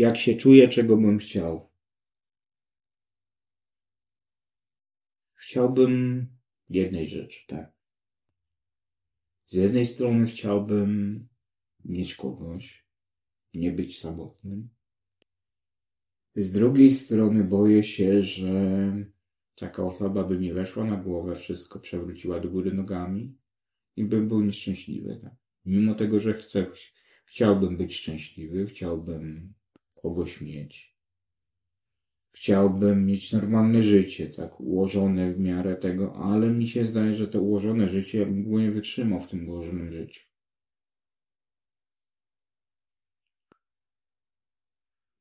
jak się czuję, czego bym chciał. Chciałbym jednej rzeczy, tak. Z jednej strony chciałbym mieć kogoś, nie być samotnym. Z drugiej strony boję się, że taka osoba by mi weszła na głowę, wszystko przewróciła do góry nogami i bym był nieszczęśliwy. Tak? Mimo tego, że chcę, chciałbym być szczęśliwy, chciałbym kogoś mieć. Chciałbym mieć normalne życie, tak, ułożone w miarę tego, ale mi się zdaje, że to ułożone życie, ja bym nie wytrzymał w tym ułożonym życiu.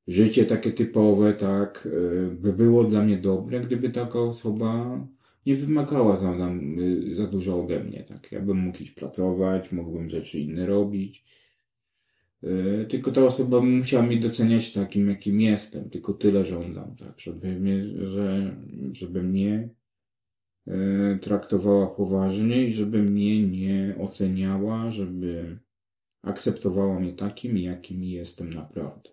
Życie takie typowe, tak, y, by było dla mnie dobre, gdyby taka osoba nie wymagała za, y, za dużo ode mnie, tak. Ja bym mógł iść pracować, mógłbym rzeczy inne robić, tylko ta osoba musiała mnie doceniać takim, jakim jestem. Tylko tyle żądam, tak, żeby mnie, że, żeby mnie e, traktowała poważnie i żeby mnie nie oceniała, żeby akceptowała mnie takim, jakim jestem naprawdę.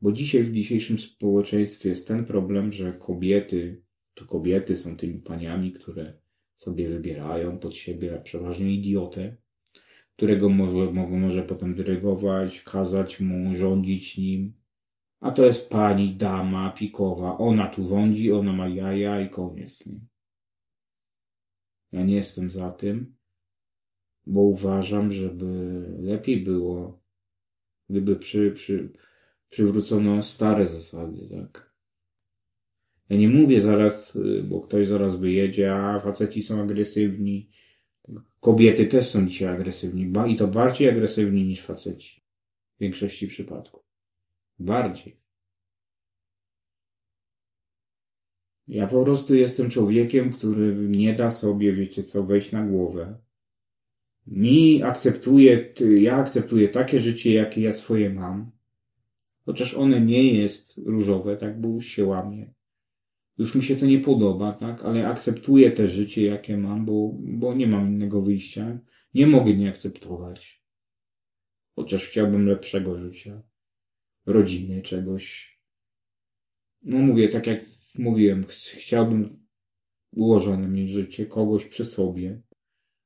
Bo dzisiaj w dzisiejszym społeczeństwie jest ten problem, że kobiety, to kobiety są tymi paniami, które sobie wybierają pod siebie przeważnie idiotę, którego może, może potem dyrygować, kazać mu rządzić nim. A to jest pani, dama, pikowa. Ona tu rządzi, ona ma jaja i koniec. Nie? Ja nie jestem za tym, bo uważam, żeby lepiej było, gdyby przy, przy, przywrócono stare zasady, tak. Ja nie mówię zaraz, bo ktoś zaraz wyjedzie, a faceci są agresywni, Kobiety też są dzisiaj agresywni i to bardziej agresywni niż faceci. W większości przypadków. Bardziej. Ja po prostu jestem człowiekiem, który nie da sobie, wiecie co, wejść na głowę. Mi akceptuje, ja akceptuję takie życie, jakie ja swoje mam. Chociaż one nie jest różowe, tak, bo się łamie już mi się to nie podoba, tak, ale akceptuję te życie, jakie mam, bo, bo nie mam innego wyjścia. Nie mogę nie akceptować. Chociaż chciałbym lepszego życia, rodziny, czegoś. No mówię, tak jak mówiłem, chciałbym ułożone mieć życie, kogoś przy sobie,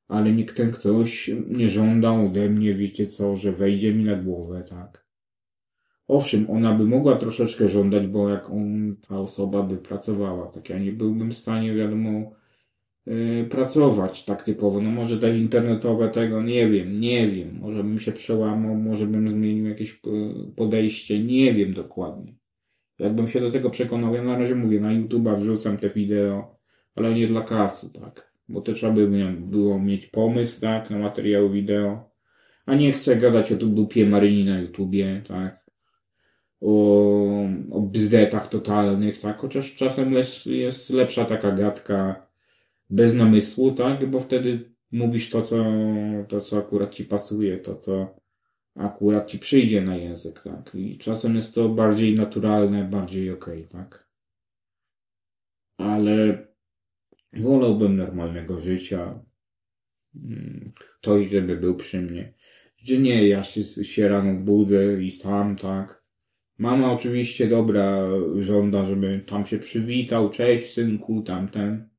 ale nikt ten ktoś nie żądał ode mnie, wiecie co, że wejdzie mi na głowę, tak. Owszem, ona by mogła troszeczkę żądać, bo jak on, ta osoba by pracowała, tak ja nie byłbym w stanie, wiadomo, yy, pracować tak typowo. No może te internetowe tego, nie wiem, nie wiem. Może bym się przełamał, może bym zmienił jakieś y, podejście, nie wiem dokładnie. Jakbym się do tego przekonał, ja na razie mówię, na YouTube'a wrzucam te wideo, ale nie dla kasy, tak. Bo to trzeba by było mieć pomysł, tak, na materiał wideo. A nie chcę gadać o tu dupie Maryni na YouTubie, tak o, o bzdetach totalnych, tak? Chociaż czasem jest lepsza taka gadka bez namysłu, tak? Bo wtedy mówisz to, co, to, co akurat ci pasuje, to, co akurat ci przyjdzie na język, tak? I czasem jest to bardziej naturalne, bardziej okej, okay, tak? Ale wolałbym normalnego życia. Hmm, ktoś, żeby był przy mnie. Gdzie nie, ja się, się rano budzę i sam, tak? Mama oczywiście dobra żąda, żeby tam się przywitał, cześć synku, tamten.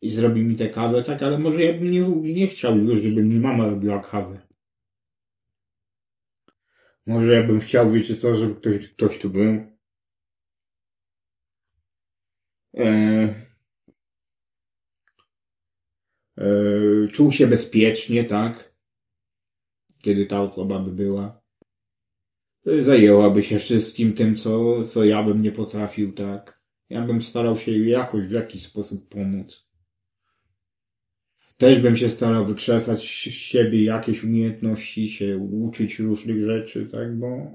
I zrobi mi tę kawę, tak, ale może ja bym nie, nie chciał już, żeby mi mama robiła kawę. Może ja bym chciał, wiecie co, żeby ktoś, ktoś tu był. Eee, eee, czuł się bezpiecznie, tak? Kiedy ta osoba by była zajęłaby się wszystkim tym, co, co ja bym nie potrafił, tak. Ja bym starał się jakoś w jakiś sposób pomóc. Też bym się starał wykrzesać z siebie jakieś umiejętności, się uczyć różnych rzeczy, tak, bo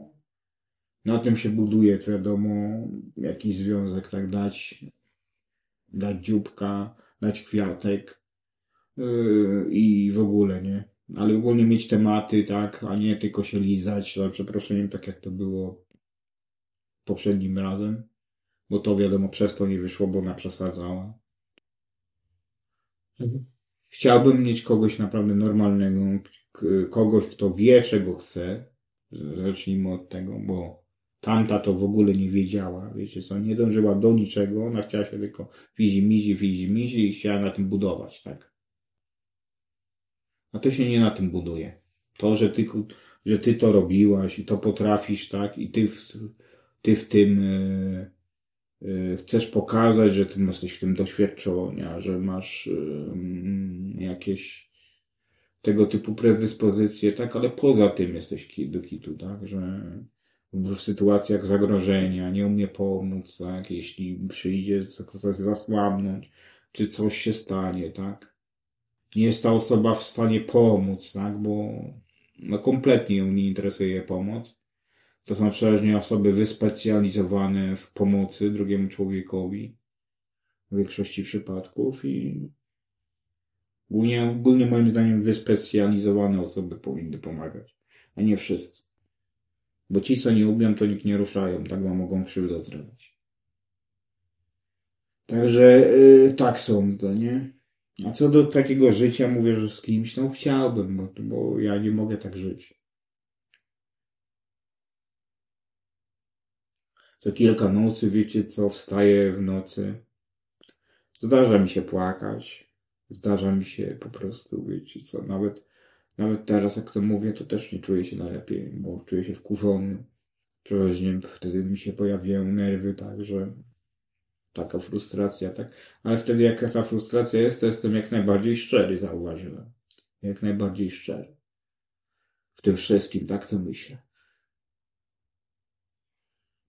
na tym się buduje, to wiadomo, jakiś związek, tak, dać, dać dzióbka, dać kwiatek yy, i w ogóle, nie ale ogólnie mieć tematy, tak, a nie tylko się lizać, za przeproszeniem, tak jak to było poprzednim razem, bo to wiadomo przez to nie wyszło, bo ona przesadzała. Mhm. Chciałbym mieć kogoś naprawdę normalnego, kogoś, kto wie, czego chce, Zacznijmy od tego, bo tamta to w ogóle nie wiedziała, wiecie co, nie dążyła do niczego, ona chciała się tylko fizi mizi, fizi mizi i chciała na tym budować, tak? A to się nie na tym buduje. To, że ty, że ty to robiłaś i to potrafisz, tak? I ty w, ty w tym yy, yy, chcesz pokazać, że ty jesteś w tym doświadczenia, że masz yy, jakieś tego typu predyspozycje, tak? Ale poza tym jesteś do kitu, tak? Że w sytuacjach zagrożenia nie umie pomóc, tak? Jeśli przyjdzie coś zasłabnąć, czy coś się stanie, tak? Nie jest ta osoba w stanie pomóc, tak? Bo no kompletnie ją nie interesuje pomoc. To są przeważnie osoby wyspecjalizowane w pomocy drugiemu człowiekowi w większości przypadków i głównie, ogólnie moim zdaniem wyspecjalizowane osoby powinny pomagać, a nie wszyscy. Bo ci, co nie umią, to nikt nie ruszają, tak wam mogą krzywdę zrobić. Także yy, tak są to, nie? A co do takiego życia, mówię, że z kimś, no chciałbym, bo, bo ja nie mogę tak żyć. Co kilka nocy, wiecie co, wstaję w nocy. Zdarza mi się płakać. Zdarza mi się po prostu, wiecie co, nawet, nawet teraz jak to mówię, to też nie czuję się najlepiej, bo czuję się wkurzony. Przeważnie wtedy mi się pojawiają nerwy, tak, że taka frustracja, tak? Ale wtedy jak ta frustracja jest, to jestem jak najbardziej szczery, zauważyłem. Jak najbardziej szczery. W tym wszystkim, tak co myślę.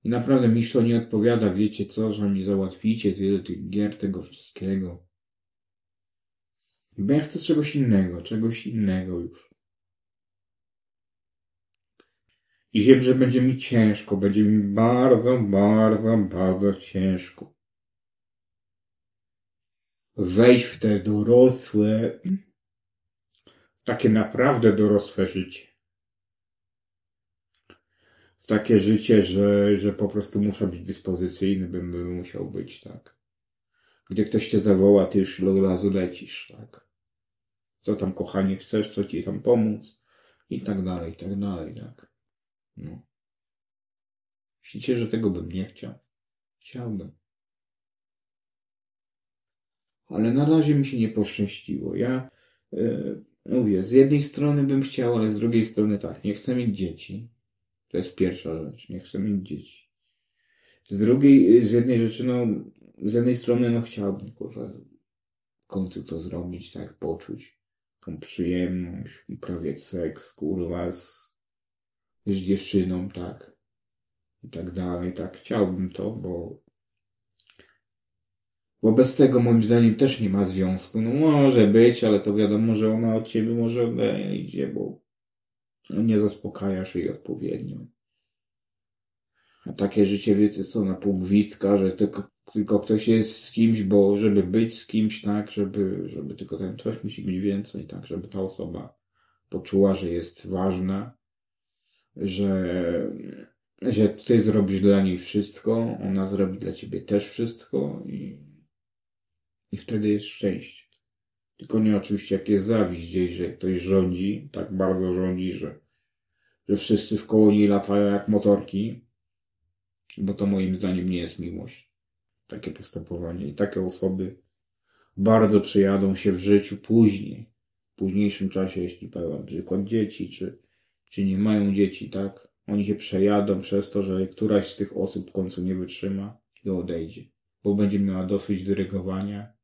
I naprawdę mi to nie odpowiada, wiecie co, że mi załatwicie tyle tych gier, tego wszystkiego. Bo ja chcę czegoś innego, czegoś innego już. I wiem, że będzie mi ciężko, będzie mi bardzo, bardzo, bardzo ciężko wejść w te dorosłe, w takie naprawdę dorosłe życie. W takie życie, że, że po prostu muszę być dyspozycyjny, bym, bym musiał być, tak. Gdy ktoś cię zawoła, ty już do razu lecisz, tak. Co tam, kochanie, chcesz, co ci tam pomóc? I tak dalej, i tak dalej, tak. No. Myślicie, że tego bym nie chciał? Chciałbym ale na razie mi się nie poszczęściło. Ja yy, mówię, z jednej strony bym chciał, ale z drugiej strony tak, nie chcę mieć dzieci. To jest pierwsza rzecz, nie chcę mieć dzieci. Z drugiej, e, z jednej rzeczy, no, z jednej strony, no chciałbym, kurwa, w końcu to zrobić, tak, poczuć tą przyjemność, uprawiać seks, kurwa, z, z dziewczyną, tak, i tak dalej, tak, chciałbym to, bo bo bez tego moim zdaniem też nie ma związku. No może być, ale to wiadomo, że ona od ciebie może odejdzie, bo nie zaspokajasz jej odpowiednio. A takie życie, wiecie co, na pół że tylko, tylko ktoś jest z kimś, bo żeby być z kimś, tak, żeby, żeby tylko ten ktoś musi być więcej, tak, żeby ta osoba poczuła, że jest ważna, że, że ty zrobisz dla niej wszystko, ona zrobi dla ciebie też wszystko i i wtedy jest szczęście. Tylko nie oczywiście jak jest zawiść gdzieś, że ktoś rządzi, tak bardzo rządzi, że, że wszyscy w koło niej latają jak motorki, bo to moim zdaniem nie jest miłość. Takie postępowanie i takie osoby bardzo przyjadą się w życiu później, w późniejszym czasie, jeśli pełen przykład dzieci, czy, czy nie mają dzieci, tak? Oni się przejadą przez to, że któraś z tych osób w końcu nie wytrzyma i odejdzie, bo będzie miała dosyć dyrygowania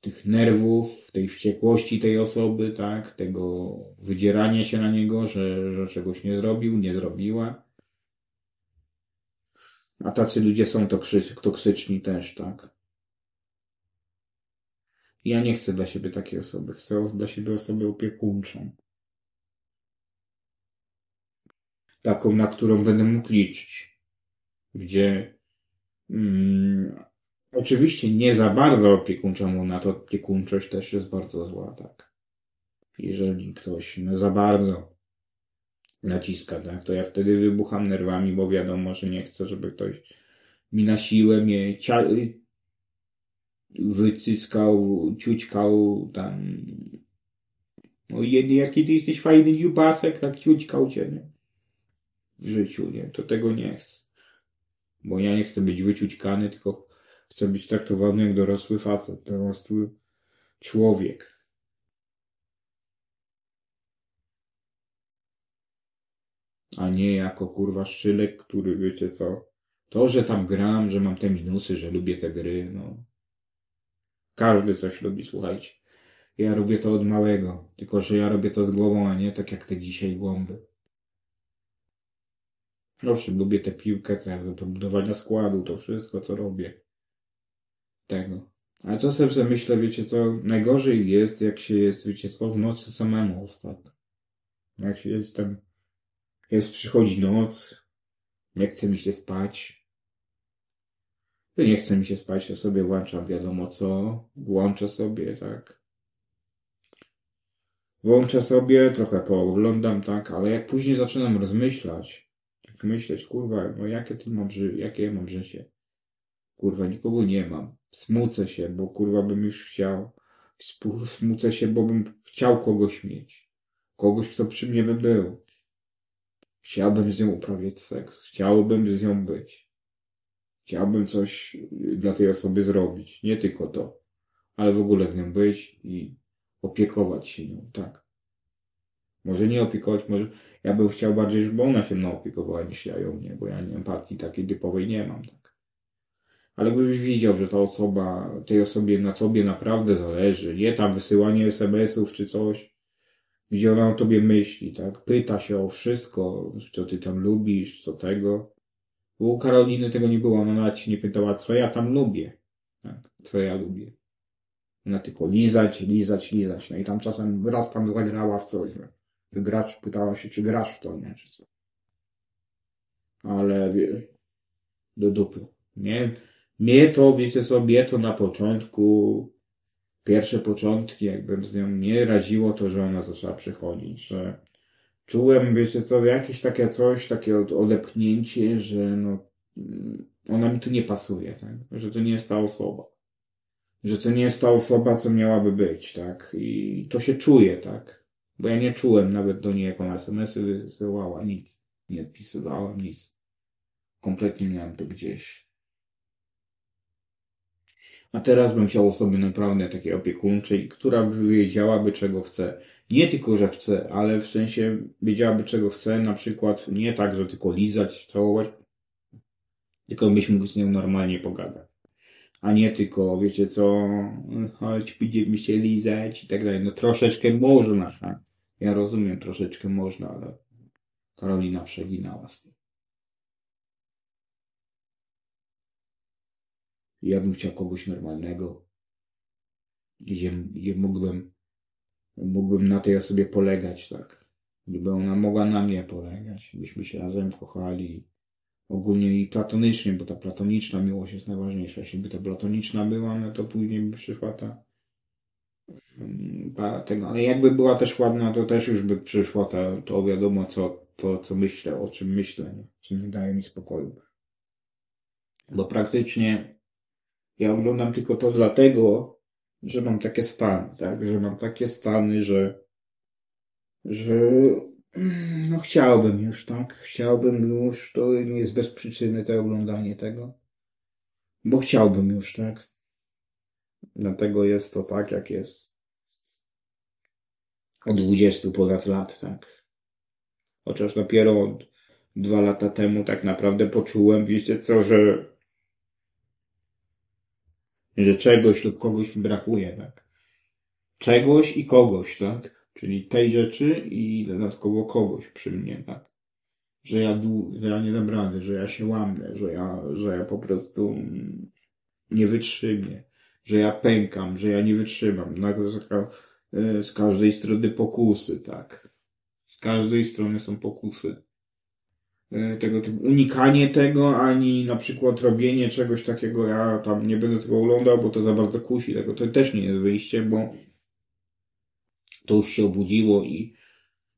tych nerwów, tej wściekłości tej osoby, tak, tego wydzierania się na niego, że, że czegoś nie zrobił, nie zrobiła. A tacy ludzie są toksyczni też, tak. Ja nie chcę dla siebie takiej osoby, chcę dla siebie osobę opiekuńczą. Taką, na którą będę mógł liczyć. Gdzie mm, Oczywiście nie za bardzo opiekuńczemu, na to opiekuńczość też jest bardzo zła, tak. Jeżeli ktoś no za bardzo naciska, tak, to ja wtedy wybucham nerwami, bo wiadomo, że nie chcę, żeby ktoś mi na siłę mnie cia- wycyskał, ciućkał tam. No jedy, jaki ty jesteś fajny dziubasek, tak ciućkał cię, nie? w życiu, nie? To tego nie chcę. Bo ja nie chcę być wyciućkany, tylko chcę być traktowany jak dorosły facet, dorosły człowiek. A nie jako kurwa szczylek, który wiecie co, to, że tam gram, że mam te minusy, że lubię te gry, no. Każdy coś lubi, słuchajcie. Ja robię to od małego, tylko że ja robię to z głową, a nie tak jak te dzisiaj głąby. Owszem, lubię tę piłkę, te, do budowania składu, to wszystko, co robię. Tego. A czasem sobie myślę, wiecie co, najgorzej jest, jak się jest, wiecie co, w nocy samemu ostatnio. Jak się jest tam, jest, przychodzi noc, nie chce mi się spać. To nie chce mi się spać, to sobie włączam wiadomo co, włączę sobie, tak. Włączę sobie, trochę pooglądam, tak, ale jak później zaczynam rozmyślać, tak myśleć, kurwa, no jakie ty mam, jakie ja mam życie? Kurwa, nikogo nie mam. Smucę się, bo kurwa bym już chciał. Smucę się, bo bym chciał kogoś mieć. Kogoś, kto przy mnie by był. Chciałbym z nią uprawiać seks. Chciałbym z nią być. Chciałbym coś dla tej osoby zrobić. Nie tylko to. Ale w ogóle z nią być i opiekować się nią, tak. Może nie opiekować, może ja bym chciał bardziej, żeby ona się mną opiekowała niż ja ją nie, bo ja empatii takiej typowej nie mam, tak. Ale gdybyś widział, że ta osoba, tej osobie na tobie naprawdę zależy, nie tam wysyłanie SMS-ów czy coś, gdzie ona o tobie myśli, tak? Pyta się o wszystko, co ty tam lubisz, co tego. Bo u Karoliny tego nie było, ona nawet się nie pytała, co ja tam lubię, tak? Co ja lubię. Ona tylko lizać, lizać, lizać. No i tam czasem raz tam zagrała w coś. No. Gracz pytała się, czy grasz w to, nie? Czy co. Ale wie, do dupy. Nie? Mnie to, wiecie sobie, to na początku, pierwsze początki, jakbym z nią nie raziło to, że ona zaczęła przychodzić, że czułem, wiecie co, jakieś takie coś, takie odepchnięcie, że no, ona mi tu nie pasuje, tak? Że to nie jest ta osoba. Że to nie jest ta osoba, co miałaby być, tak? I to się czuje, tak? Bo ja nie czułem nawet do niej, jak ona SMS-y wysyłała, nic. Nie odpisywała, nic. Kompletnie miałem to gdzieś. A teraz bym chciał osoby naprawdę takiej opiekuńczej, która by wiedziałaby, czego chce. Nie tylko, że chce, ale w sensie wiedziałaby, czego chce. Na przykład nie tak, że tylko lizać, całować, tylko byś mógł z nią normalnie pogadać. A nie tylko, wiecie co, chodź, będziemy się lizać i tak dalej. No troszeczkę można, tak? Ja rozumiem, troszeczkę można, ale Karolina przeginała z tym. Ja bym chciał kogoś normalnego, gdzie, gdzie mógłbym, mógłbym na tej osobie polegać, tak. Gdyby ona mogła na mnie polegać, byśmy się razem kochali. Ogólnie i platonicznie, bo ta platoniczna miłość jest najważniejsza. Jeśli by ta platoniczna była, no to później by przyszła ta, ta tego. Ale jakby była też ładna, to też już by przyszła ta, to wiadomo co, to, co myślę, o czym myślę, nie? nie daje mi spokoju. Bo praktycznie ja oglądam tylko to dlatego, że mam takie stany, tak? Że mam takie stany, że, że no chciałbym już, tak? Chciałbym już, to nie jest bez przyczyny to oglądanie tego. Bo chciałbym już, tak? Dlatego jest to tak, jak jest. Od dwudziestu ponad lat, tak? Chociaż dopiero od dwa lata temu tak naprawdę poczułem, wiecie co, że że czegoś lub kogoś brakuje, tak? Czegoś i kogoś, tak? Czyli tej rzeczy i dodatkowo kogoś przy mnie, tak? Że ja, że ja nie dam rady, że ja się łamę, że ja, że ja po prostu nie wytrzymię, że ja pękam, że ja nie wytrzymam. E, z każdej strony pokusy, tak? Z każdej strony są pokusy. E, tego typu unikanie tego, ani na przykład robienie czegoś takiego, ja tam nie będę tego oglądał, bo to za bardzo kusi, tego to też nie jest wyjście, bo to już się obudziło i,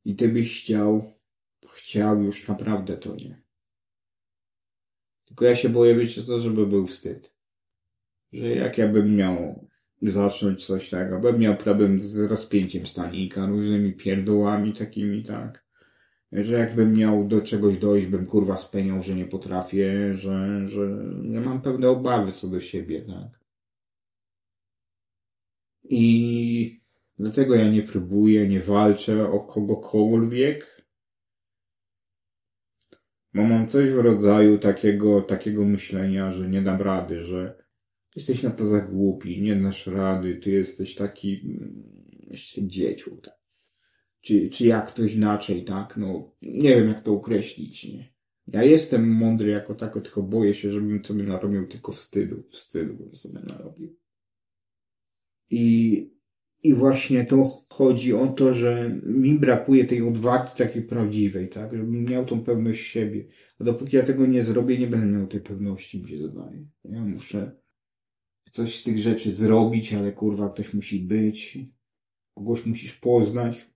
i ty byś chciał, chciał już naprawdę to nie. Tylko ja się boję, wiecie co, żeby był wstyd. Że jak ja bym miał zacząć coś takiego, bym miał problem z rozpięciem stanika, różnymi pierdołami takimi, tak że jakbym miał do czegoś dojść, bym kurwa speniał, że nie potrafię, że, że ja mam pewne obawy co do siebie, tak. I dlatego ja nie próbuję, nie walczę o kogokolwiek, bo mam coś w rodzaju takiego, takiego myślenia, że nie dam rady, że jesteś na to za głupi, nie dasz rady, ty jesteś taki mm, jeszcze dzieciu, tak czy, czy jak ktoś inaczej, tak? No, nie wiem jak to określić, nie? Ja jestem mądry jako tako, tylko boję się, żebym sobie narobił tylko wstydu. Wstydu bym sobie narobił. I, i właśnie to chodzi o to, że mi brakuje tej odwagi takiej prawdziwej, tak? Żebym miał tą pewność siebie. A dopóki ja tego nie zrobię, nie będę miał tej pewności, mi się zadaje. Ja muszę coś z tych rzeczy zrobić, ale kurwa, ktoś musi być. Kogoś musisz poznać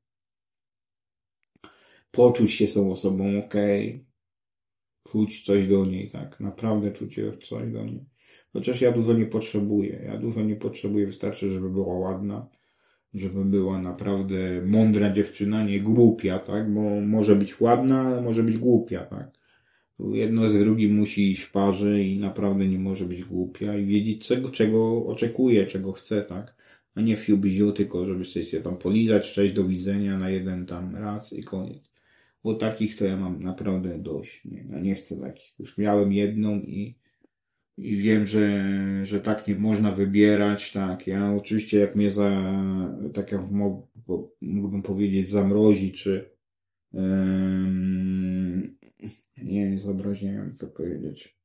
poczuć się tą osobą ok, czuć coś do niej, tak, naprawdę czuć coś do niej. Chociaż ja dużo nie potrzebuję, ja dużo nie potrzebuję, wystarczy, żeby była ładna, żeby była naprawdę mądra dziewczyna, nie głupia, tak, bo może być ładna, ale może być głupia, tak. Jedno z drugim musi iść w parze i naprawdę nie może być głupia i wiedzieć czego, czego oczekuje, czego chce, tak. A nie fiu tylko żeby się tam polizać, cześć, do widzenia na jeden tam raz i koniec bo takich to ja mam naprawdę dość. Nie, ja nie chcę takich. Już miałem jedną i, i wiem, że, że tak nie można wybierać, tak. Ja oczywiście jak mnie za, tak jak mógłbym powiedzieć, zamrozi, czy um, nie, zamrozi, nie wiem to powiedzieć.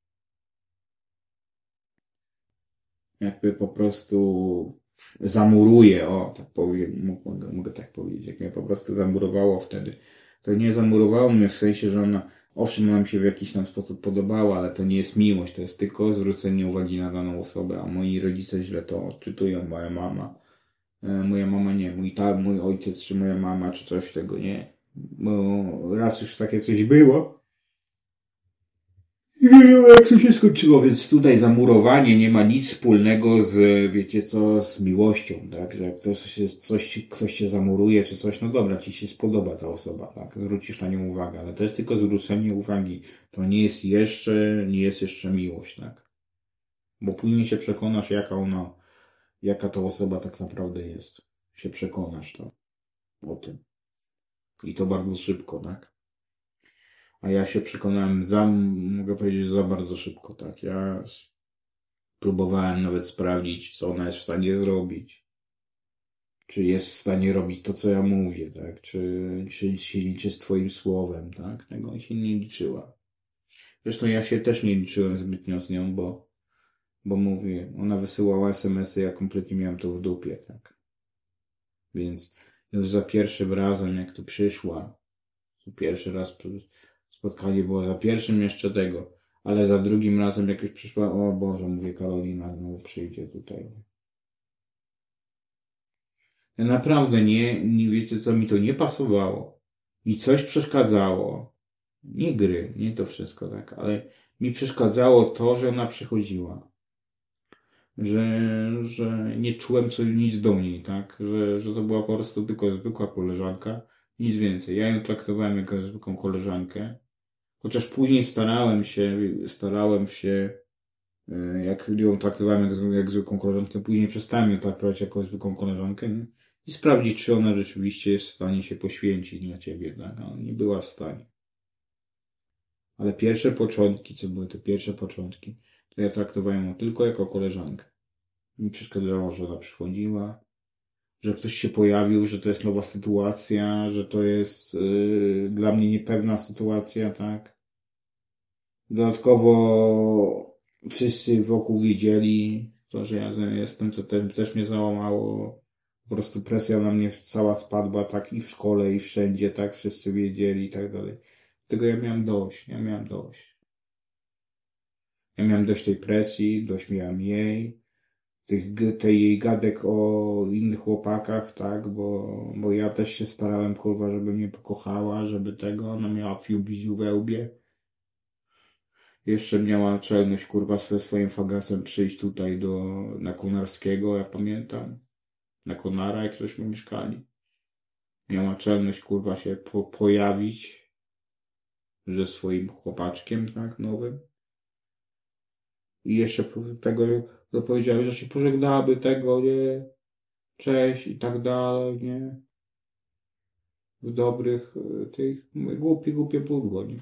Jakby po prostu zamuruje, o, tak powiem, mogę, mogę tak powiedzieć, jak mnie po prostu zamurowało wtedy to nie zamurowało mnie w sensie, że ona, owszem, ona mi się w jakiś tam sposób podobała, ale to nie jest miłość, to jest tylko zwrócenie uwagi na daną osobę, a moi rodzice źle to odczytują, moja mama. E, moja mama nie, mój ta, mój ojciec, czy moja mama, czy coś tego nie. Bo raz już takie coś było, nie wiem, jak to się skończyło, więc tutaj zamurowanie nie ma nic wspólnego z, wiecie co, z miłością, tak? Że jak ktoś się, coś, ktoś się zamuruje czy coś, no dobra, ci się spodoba ta osoba, tak? Zwrócisz na nią uwagę, ale to jest tylko zwrócenie uwagi. To nie jest jeszcze, nie jest jeszcze miłość, tak? Bo później się przekonasz, jaka ona, jaka to osoba tak naprawdę jest. Się przekonasz to, o tym. I to bardzo szybko, tak? A ja się przekonałem za, mogę powiedzieć, za bardzo szybko, tak. Ja próbowałem nawet sprawdzić, co ona jest w stanie zrobić. Czy jest w stanie robić to, co ja mówię, tak? Czy, czy się liczy z twoim słowem, tak? Tego się nie liczyła. Zresztą ja się też nie liczyłem zbytnio z nią, bo, bo mówię, ona wysyłała SMS-y, ja kompletnie miałem to w dupie, tak? Więc już za pierwszym razem, jak tu przyszła, pierwszy raz spotkanie było za pierwszym jeszcze tego, ale za drugim razem jak już przyszła, o Boże, mówię, Karolina znowu przyjdzie tutaj. Ja naprawdę nie, nie wiecie co, mi to nie pasowało. Mi coś przeszkadzało. Nie gry, nie to wszystko, tak, ale mi przeszkadzało to, że ona przychodziła. Że, że nie czułem co, nic do niej, tak, że, że to była po prostu tylko zwykła koleżanka, nic więcej. Ja ją traktowałem jako zwykłą koleżankę. Chociaż później starałem się, starałem się, e, jak ją traktowałem jak, jak zwykłą koleżankę, później przestałem ją traktować jako zwykłą koleżankę nie? i sprawdzić, czy ona rzeczywiście jest w stanie się poświęcić dla ciebie, tak? A nie była w stanie. Ale pierwsze początki, co były te pierwsze początki, to ja traktowałem ją tylko jako koleżankę. Mi przeszkadzało, że ona przychodziła, że ktoś się pojawił, że to jest nowa sytuacja, że to jest yy, dla mnie niepewna sytuacja, tak? Dodatkowo wszyscy wokół wiedzieli to, że ja jestem, co też mnie załamało. Po prostu presja na mnie cała spadła, tak i w szkole, i wszędzie, tak? Wszyscy wiedzieli i tak dalej. Tego ja miałem dość, ja miałem dość. Ja miałem dość tej presji, dość miałem jej tych, tej jej gadek o innych chłopakach, tak, bo, bo ja też się starałem, kurwa, żeby mnie pokochała, żeby tego, ona miała fiubiziu we łbie. Jeszcze miała czelność, kurwa, ze swoim fagasem przyjść tutaj do, na Konarskiego, ja pamiętam. Na Konara, jak żeśmy mieszkali. Miała czelność, kurwa, się po, pojawić ze swoim chłopaczkiem, tak, nowym. I jeszcze tego, to powiedziałeś, że się pożegnałaby tego, nie? Cześć i tak dalej, nie? W dobrych e, tych, głupi, głupie pudło, nie?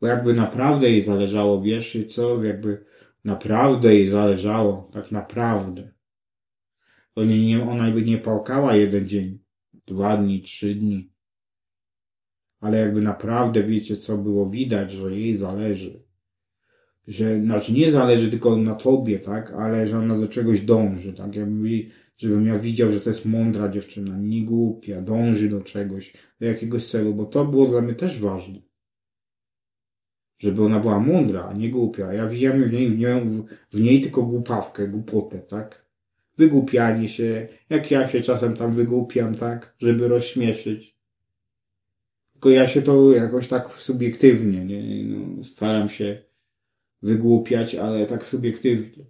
Bo jakby naprawdę jej zależało, wiesz, co? Jakby naprawdę jej zależało, tak naprawdę. To nie, nie, ona by nie pałkała jeden dzień, dwa dni, trzy dni. Ale jakby naprawdę, wiecie co, było widać, że jej zależy. Że, znaczy nie zależy tylko na tobie, tak? Ale że ona do czegoś dąży, tak? Jakby, żebym ja widział, że to jest mądra dziewczyna, nie głupia, dąży do czegoś, do jakiegoś celu, bo to było dla mnie też ważne żeby ona była mądra, a nie głupia. Ja widziałem w niej, w, w niej tylko głupawkę, głupotę, tak? Wygłupianie się, jak ja się czasem tam wygłupiam, tak? Żeby rozśmieszyć. Tylko ja się to jakoś tak subiektywnie, nie? No, staram się wygłupiać, ale tak subiektywnie.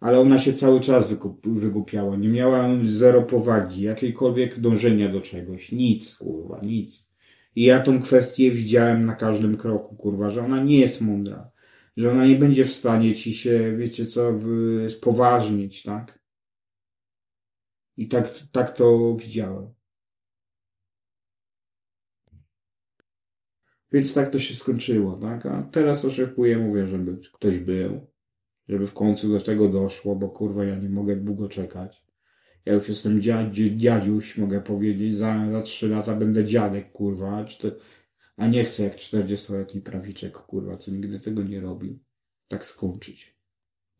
Ale ona się cały czas wygłupiała. Nie miała zero powagi, jakiejkolwiek dążenia do czegoś. Nic, kurwa, nic. I ja tą kwestię widziałem na każdym kroku, kurwa, że ona nie jest mądra. Że ona nie będzie w stanie ci się, wiecie co, spoważnić, tak? I tak, tak to widziałem. Więc tak to się skończyło, tak? A teraz oczekuję, mówię, żeby ktoś był, żeby w końcu do tego doszło, bo kurwa ja nie mogę długo czekać. Ja już jestem dziadzi, dziadziuś, mogę powiedzieć, za, za trzy lata będę dziadek, kurwa, a nie chcę jak 40-letni prawiczek, kurwa, co nigdy tego nie robił. Tak skończyć.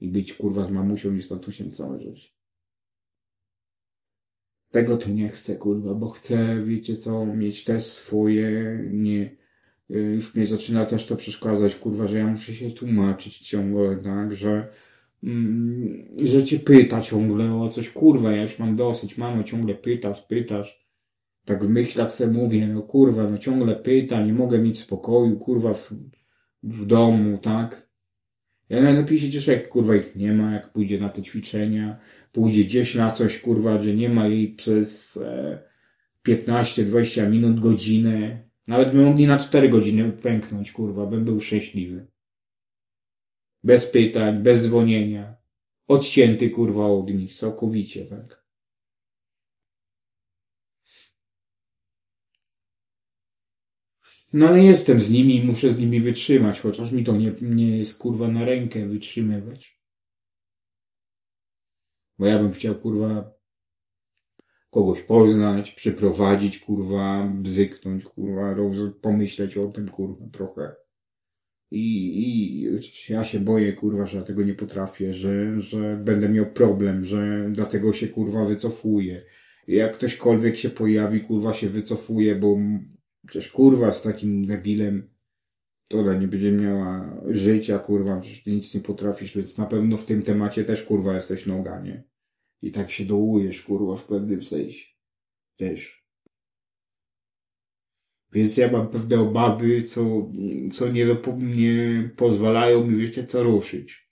I być, kurwa, z mamusią i statusem całe życie. Tego to nie chcę, kurwa, bo chcę, wiecie co, mieć też swoje, nie, już mnie zaczyna też to przeszkadzać, kurwa, że ja muszę się tłumaczyć ciągle, tak, że Mm, że cię pyta ciągle o coś, kurwa, ja już mam dosyć, mamo, ciągle pytasz, pytasz. Tak w myślach se mówię, no kurwa, no ciągle pyta, nie mogę mieć spokoju, kurwa, w, w domu, tak? Ja najlepiej się cieszę, jak kurwa ich nie ma, jak pójdzie na te ćwiczenia, pójdzie gdzieś na coś, kurwa, że nie ma jej przez e, 15-20 minut, godzinę. Nawet by mogli na 4 godziny pęknąć, kurwa, bym był szczęśliwy. Bez pytań, bez dzwonienia. Odcięty kurwa od nich, całkowicie, tak. No ale jestem z nimi i muszę z nimi wytrzymać, chociaż mi to nie, nie jest kurwa na rękę wytrzymywać. Bo ja bym chciał kurwa kogoś poznać, przyprowadzić kurwa, bzyknąć kurwa, pomyśleć o tym kurwa trochę. I, I ja się boję, kurwa, że ja tego nie potrafię, że, że będę miał problem, że dlatego się, kurwa, wycofuję. Jak ktośkolwiek się pojawi, kurwa, się wycofuje, bo przecież, kurwa, z takim debilem to ona nie będzie miała życia, kurwa, przecież nic nie potrafisz, więc na pewno w tym temacie też, kurwa, jesteś noga, nie? I tak się dołujesz, kurwa, w pewnym sensie. Też. Więc ja mam pewne obawy, co, co nie, nie pozwalają mi, wiecie, co ruszyć.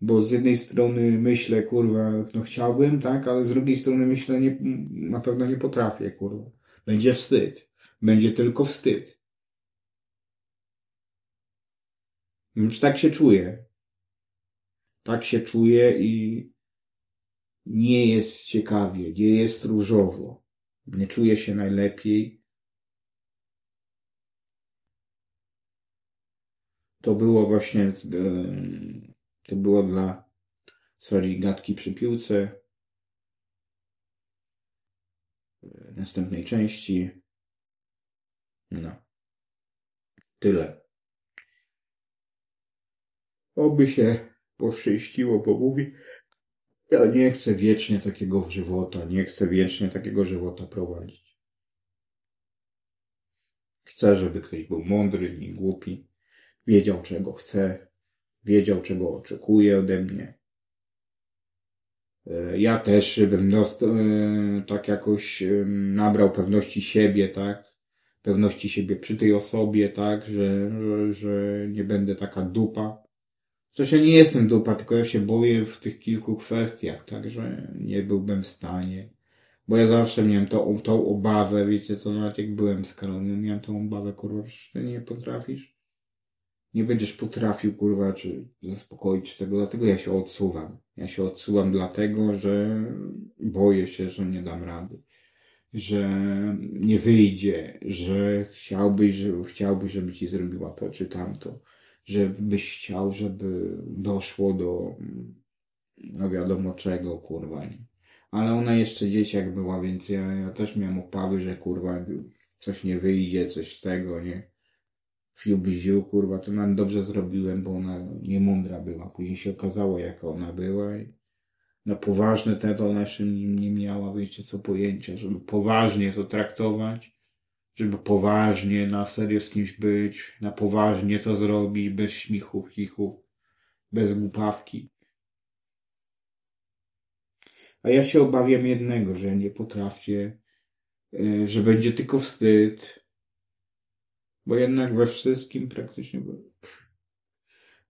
Bo z jednej strony myślę, kurwa, no chciałbym, tak, ale z drugiej strony myślę, nie, na pewno nie potrafię, kurwa. Będzie wstyd. Będzie tylko wstyd. Już tak się czuję. Tak się czuję i nie jest ciekawie, nie jest różowo. Nie czuję się najlepiej to było właśnie, e, to było dla serii Gadki przy piłce, e, następnej części. No. Tyle. Oby się poszczęściło, bo mówi, ja nie chcę wiecznie takiego żywota, nie chcę wiecznie takiego żywota prowadzić. Chcę, żeby ktoś był mądry, nie głupi, Wiedział, czego chce, wiedział, czego oczekuje ode mnie. E, ja też bym dostał, e, tak jakoś nabrał pewności siebie, tak? Pewności siebie przy tej osobie, tak? Że, że, że nie będę taka dupa. Chociaż ja nie jestem dupa, tylko ja się boję w tych kilku kwestiach, tak? Że nie byłbym w stanie Bo ja zawsze miałem tą, tą obawę, wiecie co, nawet jak byłem z miałem tą obawę, kurwa, że ty nie potrafisz. Nie będziesz potrafił, kurwa, czy zaspokoić tego, dlatego ja się odsuwam. Ja się odsuwam dlatego, że boję się, że nie dam rady. Że nie wyjdzie, że chciałbyś, że, chciałbyś, żeby ci zrobiła to czy tamto. Że byś chciał, żeby doszło do, no wiadomo czego, kurwa, nie? Ale ona jeszcze dzieciak była, więc ja, ja też miałem obawy, że kurwa coś nie wyjdzie, coś tego, nie? Fiu bziu, kurwa, to nawet dobrze zrobiłem, bo ona niemądra była. Później się okazało, jaka ona była i na poważne te ona jeszcze nie, nie miała, wiecie co, pojęcia, żeby poważnie to traktować, żeby poważnie, na serio z kimś być, na poważnie to zrobić, bez śmichów, chichów, bez głupawki. A ja się obawiam jednego, że nie potrafię, y, że będzie tylko wstyd, bo jednak we wszystkim praktycznie,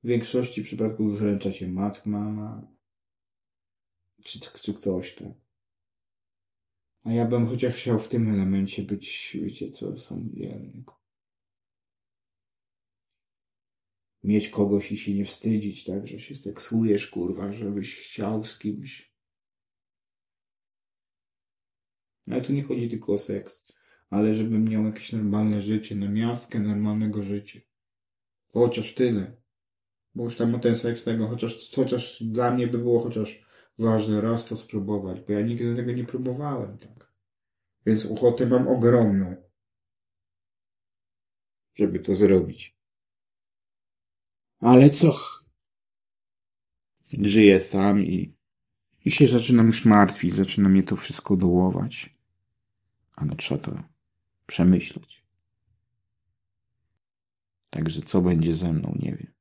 w większości przypadków wręcza się matka, mama, czy, czy ktoś tak. A ja bym chociaż chciał w tym elemencie być, wiecie co, samodzielny. Mieć kogoś i się nie wstydzić, tak, że się seksujesz, kurwa, żebyś chciał z kimś. Ale tu nie chodzi tylko o seks, ale żebym miał jakieś normalne życie, na miastkę normalnego życia. Chociaż tyle. Bo już tam o ten seks tego, chociaż, chociaż dla mnie by było chociaż ważne raz to spróbować, bo ja nigdy tego nie próbowałem, tak. Więc ochotę mam ogromną, żeby to zrobić. Ale co? Żyję sam i, i się zaczynam już martwić, zaczyna mnie to wszystko dołować. Ale trzeba to przemyśleć. Także co będzie ze mną, nie wiem.